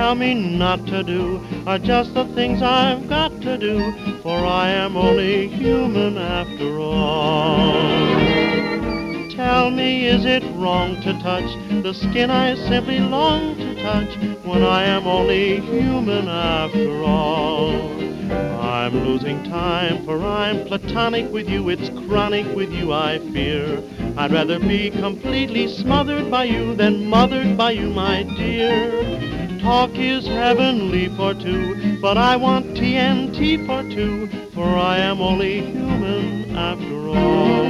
tell me not to do are just the things I've got to do, for I am only human after all. Tell me, is it wrong to touch the skin I simply long to touch when I am only human after all? I'm losing time, for I'm platonic with you, it's chronic with you, I fear. I'd rather be completely smothered by you than mothered by you, my dear. Talk is heavenly for two, but I want TNT for two, for I am only human after all.